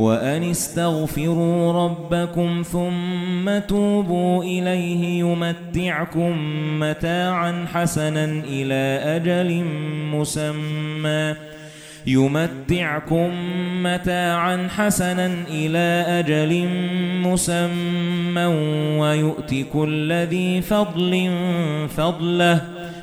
وأن استغفروا ربكم ثم توبوا إليه يمتعكم متاعا حسنا إلى أجل مسمى. يمتعكم متاعا حسنا إلى أجل مسمى. ويؤتي كل ذي فضل فضله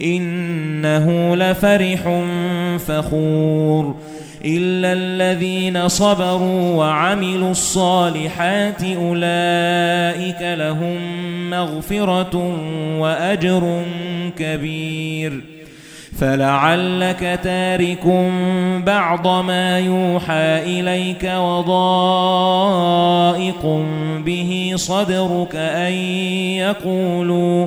إِنَّهُ لَفَرِحٌ فَخُورٌ إِلَّا الَّذِينَ صَبَرُوا وَعَمِلُوا الصَّالِحَاتِ أُولَئِكَ لَهُم مَّغْفِرَةٌ وَأَجْرٌ كَبِيرٌ فَلَعَلَّكَ تَارِكٌ بَعْضَ مَا يُوحَى إِلَيْكَ وَضَائِقٌ بِهِ صَدْرُكَ أَن يَقُولُوا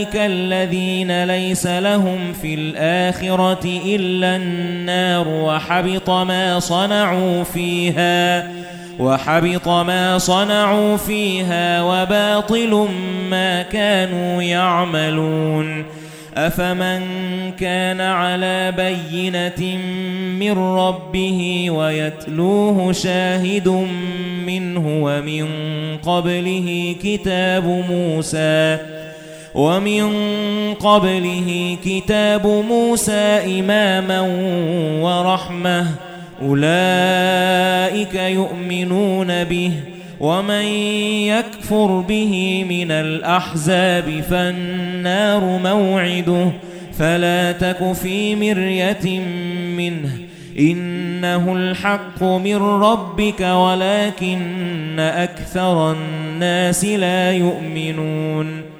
أُولَئِكَ الَّذِينَ لَيْسَ لَهُمْ فِي الْآخِرَةِ إِلَّا النَّارُ وَحَبِطَ مَا صَنَعُوا فِيهَا وَحَبِطَ مَا صَنَعُوا فِيهَا وَبَاطِلٌ مَا كَانُوا يَعْمَلُونَ. أَفَمَن كَانَ عَلَى بَيِّنَةٍ مِّن رَّبِّهِ وَيَتْلُوهُ شَاهِدٌ مِّنْهُ وَمِن قَبْلِهِ كِتَابُ مُوسَى وَمِن قَبْلِهِ كِتَابُ مُوسَى إِمَامًا وَرَحْمَةً. أُولَئِكَ يُؤْمِنُونَ بِهِ وَمَن يَكْفُرْ بِهِ مِنَ الْأَحْزَابِ فَالنَّارُ مَوْعِدُهُ. فَلَا تَكُ فِي مِرْيَةٍ مِنْهُ. إِنَّهُ الْحَقُّ مِنْ رَبِّكَ وَلَكِنَّ أَكْثَرَ النَّاسِ لَا يُؤْمِنُونَ.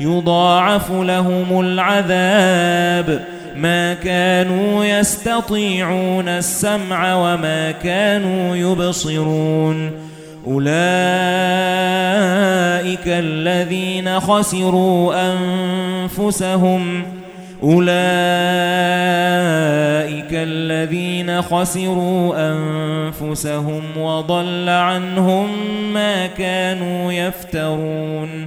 يُضَاعَفُ لَهُمُ الْعَذَابُ. مَا كَانُوا يَسْتَطِيعُونَ السَّمْعَ وَمَا كَانُوا يُبْصِرُونَ. أُولَئِكَ الَّذِينَ خَسِرُوا أَنفُسَهُمْ. أُولَئِكَ الَّذِينَ خَسِرُوا أَنفُسَهُمْ وَضَلَّ عَنْهُمْ مَا كَانُوا يَفْتَرُونَ.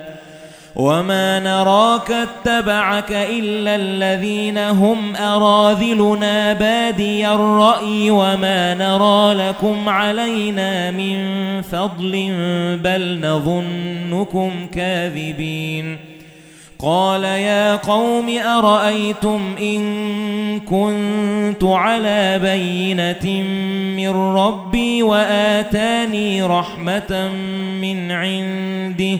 وَمَا نَرَاكَ اتَّبَعَكَ إِلَّا الَّذِينَ هُمْ أَرَاذِلُنَا بَادِيَ الرَّأْيِ وَمَا نَرَى لَكُمْ عَلَيْنَا مِنْ فَضْلٍ بَلْ نَظُنُّكُمْ كَاذِبِينَ قَالَ يَا قَوْمِ أَرَأَيْتُمْ إِن كُنتُ عَلَى بَيِّنَةٍ مِّن رَّبِّي وَآتَانِي رَحْمَةً مِّنْ عِندِهِ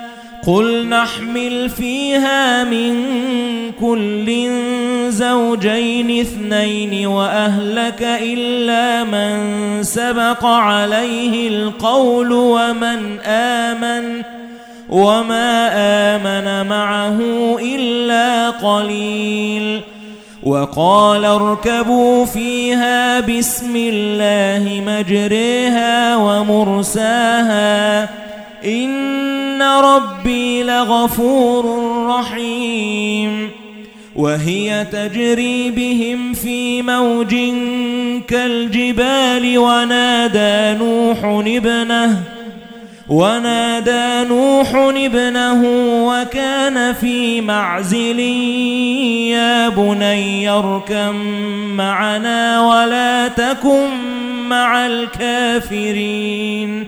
قل نحمل فيها من كل زوجين اثنين وأهلك إلا من سبق عليه القول ومن آمن وما آمن معه إلا قليل وقال اركبوا فيها بسم الله مجريها ومرساها إن ربي لغفور رحيم وهي تجري بهم في موج كالجبال ونادى نوح ابنه ونادى نوح ابنه وكان في معزل يا بني اركم معنا ولا تكن مع الكافرين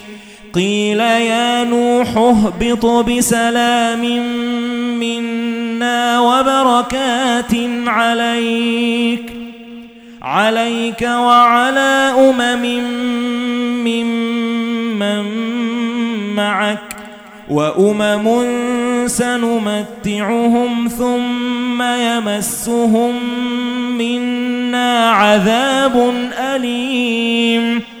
قِيلَ يَا نُوحُ اهْبِطْ بِسَلَامٍ مِنَّا وَبَرَكَاتٍ عَلَيْكَ عَلَيْكَ وَعَلَى أُمَمٍ مِّمَّن مَّعَكَ وَأُمَمٌ سَنُمَتِّعُهُمْ ثُمَّ يَمَسُّهُم مِّنَّا عَذَابٌ أَلِيمٌ.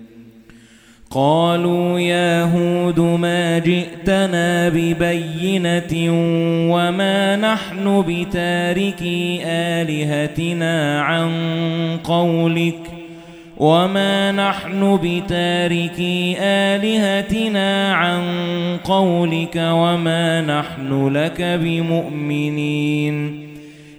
قالوا يا هود ما جئتنا ببينة وما نحن بتاركي آلهتنا عن قولك وما نحن بتاركي آلهتنا عن قولك وما نحن لك بمؤمنين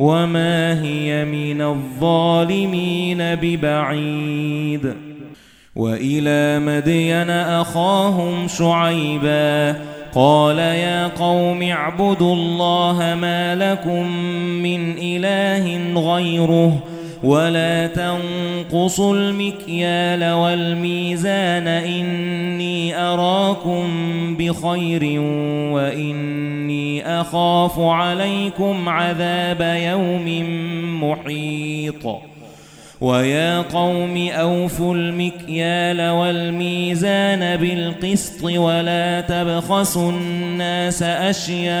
وَمَا هِيَ مِنَ الظَّالِمِينَ بِبَعِيدٍ. وَإِلَى مَدْيَنَ أَخَاهُمْ شُعَيْبًا قَالَ يَا قَوْمِ اعْبُدُوا اللَّهَ مَا لَكُمْ مِنْ إِلَٰهٍ غَيْرُهُ وَلَا تَنقُصُوا الْمِكْيَالَ وَالْمِيزَانَ إِنِّي أَرَاكُمْ بِخَيْرٍ وَإِنِّي أَخَافُ عَلَيْكُمْ عَذَابَ يَوْمٍ مُحِيطٍ وَيَا قَوْمِ أَوْفُوا الْمِكْيَالَ وَالْمِيزَانَ بِالْقِسْطِ وَلَا تَبْخَسُوا النَّاسَ أَشْيَاءَهُمْ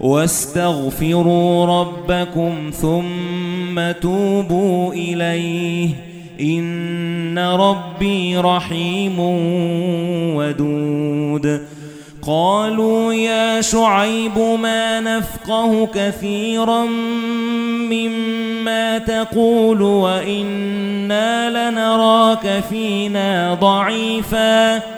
وَاسْتَغْفِرُوا رَبَّكُمْ ثُمَّ تُوبُوا إِلَيْهِ إِنَّ رَبِّي رَحِيمٌ وَدُودٌ. قَالُوا يَا شُعَيْبُ مَا نَفْقَهُ كَثِيرًا مِّمَّا تَقُولُ وَإِنَّا لَنَرَاكَ فِينَا ضَعِيفًا.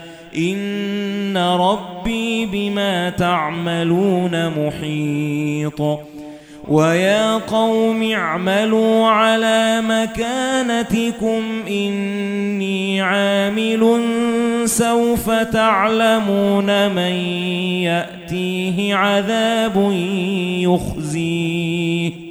إِنَّ رَبِّي بِمَا تَعْمَلُونَ مُحِيطٌ. وَيَا قَوْمِ اعْمَلُوا عَلَى مَكَانَتِكُمْ إِنِّي عَامِلٌ سَوْفَ تَعْلَمُونَ مَن يَأْتِيهِ عَذَابٌ يُخْزِيهِ.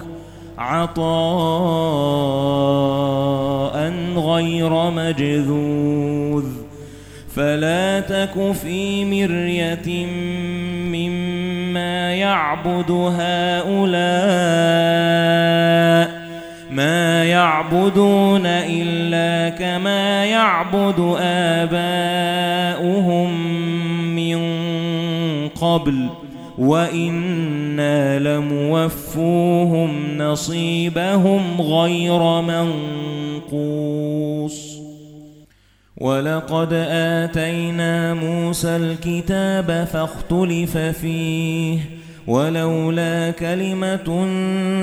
عطاء غير مجذوذ فلا تك في مرية مما يعبد هؤلاء ما يعبدون إلا كما يعبد آباؤهم من قبل وَإِنَّا لَمُوَفُّوهُمْ نَصِيبَهُمْ غَيْرَ مَنقُوصٍ وَلَقَدْ آتَيْنَا مُوسَى الْكِتَابَ فَاخْتُلِفَ فِيهِ وَلَوْلَا كَلِمَةٌ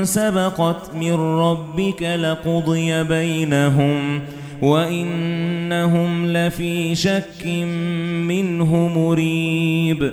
سَبَقَتْ مِنْ رَبِّكَ لَقُضِيَ بَيْنَهُمْ وَإِنَّهُمْ لَفِي شَكٍّ مِنْهُ مُرِيبٍ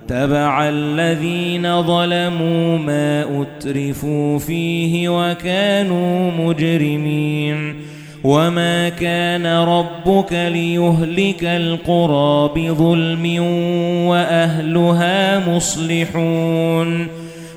وَاتَّبَعَ الَّذِينَ ظَلَمُوا مَا أُتْرِفُوا فِيهِ وَكَانُوا مُجْرِمِينَ وَمَا كَانَ رَبُّكَ لِيُهْلِكَ الْقُرَى بِظُلْمٍ وَأَهْلُهَا مُصْلِحُونَ